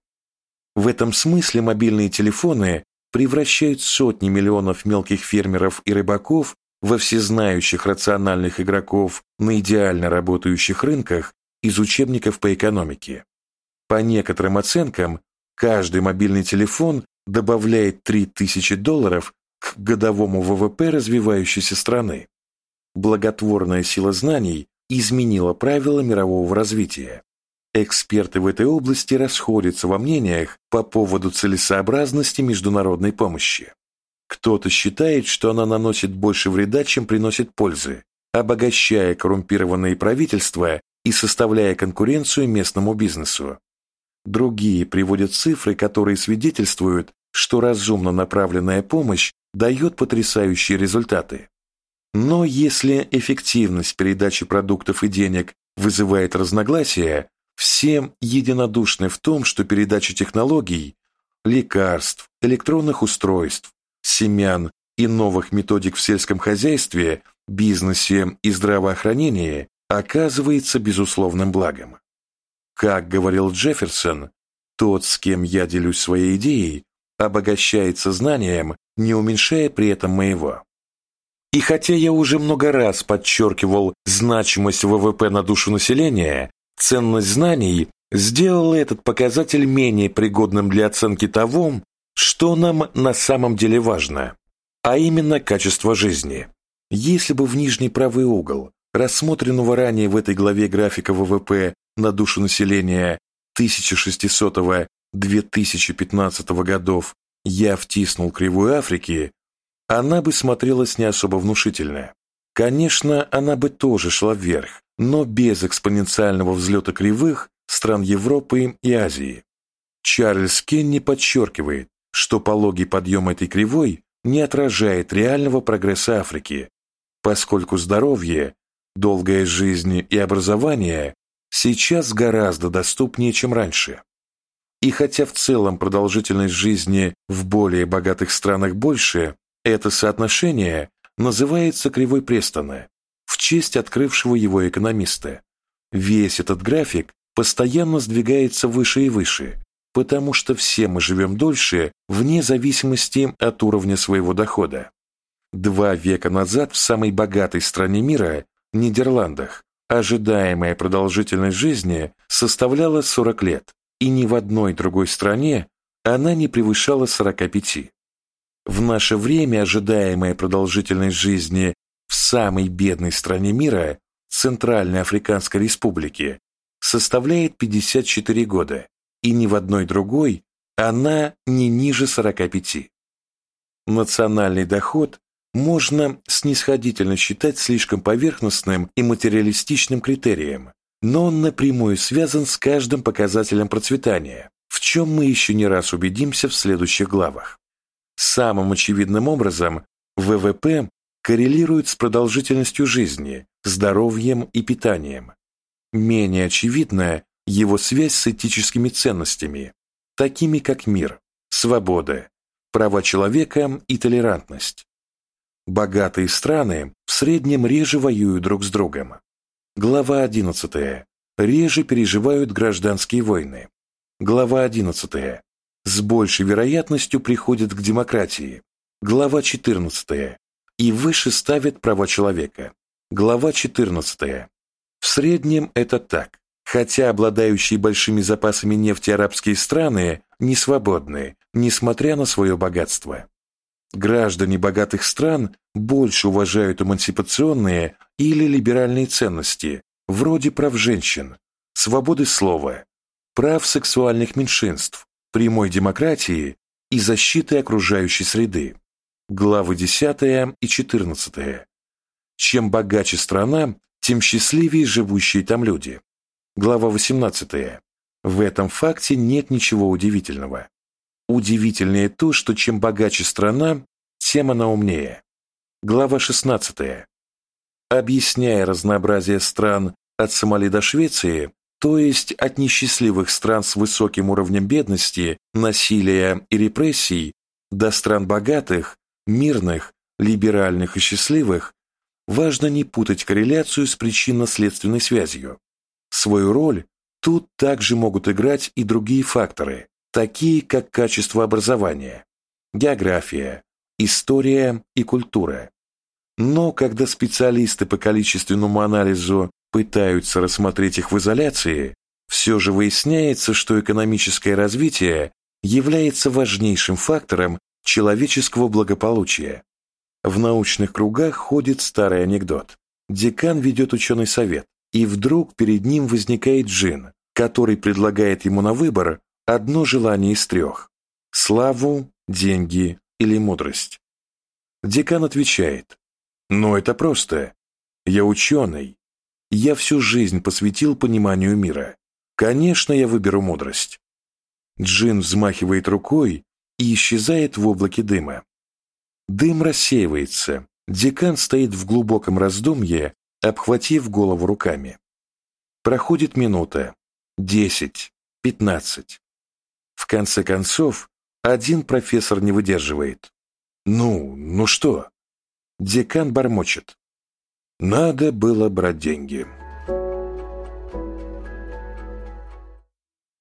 В этом смысле мобильные телефоны превращают сотни миллионов мелких фермеров и рыбаков во всезнающих рациональных игроков на идеально работающих рынках из учебников по экономике. По некоторым оценкам, каждый мобильный телефон добавляет 3000 долларов к годовому ВВП развивающейся страны. Благотворная сила знаний изменила правила мирового развития. Эксперты в этой области расходятся во мнениях по поводу целесообразности международной помощи. Кто-то считает, что она наносит больше вреда, чем приносит пользы, обогащая коррумпированные правительства и составляя конкуренцию местному бизнесу. Другие приводят цифры, которые свидетельствуют, что разумно направленная помощь дает потрясающие результаты. Но если эффективность передачи продуктов и денег вызывает разногласия, все единодушны в том, что передача технологий, лекарств, электронных устройств, семян и новых методик в сельском хозяйстве, бизнесе и здравоохранении оказывается безусловным благом. Как говорил Джефферсон, тот, с кем я делюсь своей идеей, обогащается знанием, не уменьшая при этом моего. И хотя я уже много раз подчеркивал значимость ВВП на душу населения, ценность знаний сделала этот показатель менее пригодным для оценки того, что нам на самом деле важно, а именно качество жизни. Если бы в нижний правый угол рассмотренного ранее в этой главе графика ВВП на душу населения 1600-2015 годов я втиснул кривую Африки, она бы смотрелась не особо внушительно. Конечно, она бы тоже шла вверх, но без экспоненциального взлета кривых стран Европы и Азии. Чарльз Кенни подчеркивает, что пологий подъем этой кривой не отражает реального прогресса Африки, поскольку здоровье, долгая жизнь и образование сейчас гораздо доступнее, чем раньше. И хотя в целом продолжительность жизни в более богатых странах больше, это соотношение называется кривой Престона в честь открывшего его экономиста. Весь этот график постоянно сдвигается выше и выше, потому что все мы живем дольше вне зависимости от уровня своего дохода. Два века назад в самой богатой стране мира, Нидерландах, ожидаемая продолжительность жизни составляла 40 лет, и ни в одной другой стране она не превышала 45. В наше время ожидаемая продолжительность жизни в самой бедной стране мира, Центральной Африканской Республике, составляет 54 года, и ни в одной другой она не ниже 45. Национальный доход можно снисходительно считать слишком поверхностным и материалистичным критерием, но он напрямую связан с каждым показателем процветания, в чем мы еще не раз убедимся в следующих главах. Самым очевидным образом ВВП коррелирует с продолжительностью жизни, здоровьем и питанием. Менее очевидна его связь с этическими ценностями, такими как мир, свобода, права человека и толерантность. Богатые страны в среднем реже воюют друг с другом. Глава 11. Реже переживают гражданские войны. Глава 11. С большей вероятностью приходят к демократии. Глава 14. И выше ставят права человека. Глава 14. В среднем это так. Хотя обладающие большими запасами нефти арабские страны не свободны, несмотря на свое богатство. Граждане богатых стран больше уважают эмансипационные или либеральные ценности, вроде прав женщин, свободы слова, прав сексуальных меньшинств, прямой демократии и защиты окружающей среды. Главы 10 и 14. Чем богаче страна, тем счастливее живущие там люди. Глава 18. В этом факте нет ничего удивительного. Удивительнее то, что чем богаче страна, тем она умнее. Глава 16. Объясняя разнообразие стран от Сомали до Швеции, то есть от несчастливых стран с высоким уровнем бедности, насилия и репрессий, до стран богатых, мирных, либеральных и счастливых, важно не путать корреляцию с причинно-следственной связью. Свою роль тут также могут играть и другие факторы, такие как качество образования, география, история и культура. Но когда специалисты по количественному анализу пытаются рассмотреть их в изоляции, все же выясняется, что экономическое развитие является важнейшим фактором человеческого благополучия. В научных кругах ходит старый анекдот. Декан ведет ученый совет, и вдруг перед ним возникает джин, который предлагает ему на выбор одно желание из трех – славу, деньги или мудрость. Декан отвечает, «Но это просто. Я ученый, я всю жизнь посвятил пониманию мира. Конечно, я выберу мудрость. Джин взмахивает рукой и исчезает в облаке дыма. Дым рассеивается. Декан стоит в глубоком раздумье, обхватив голову руками. Проходит минута, десять, пятнадцать. В конце концов, один профессор не выдерживает. «Ну, ну что?» Декан бормочет. Надо было брать деньги.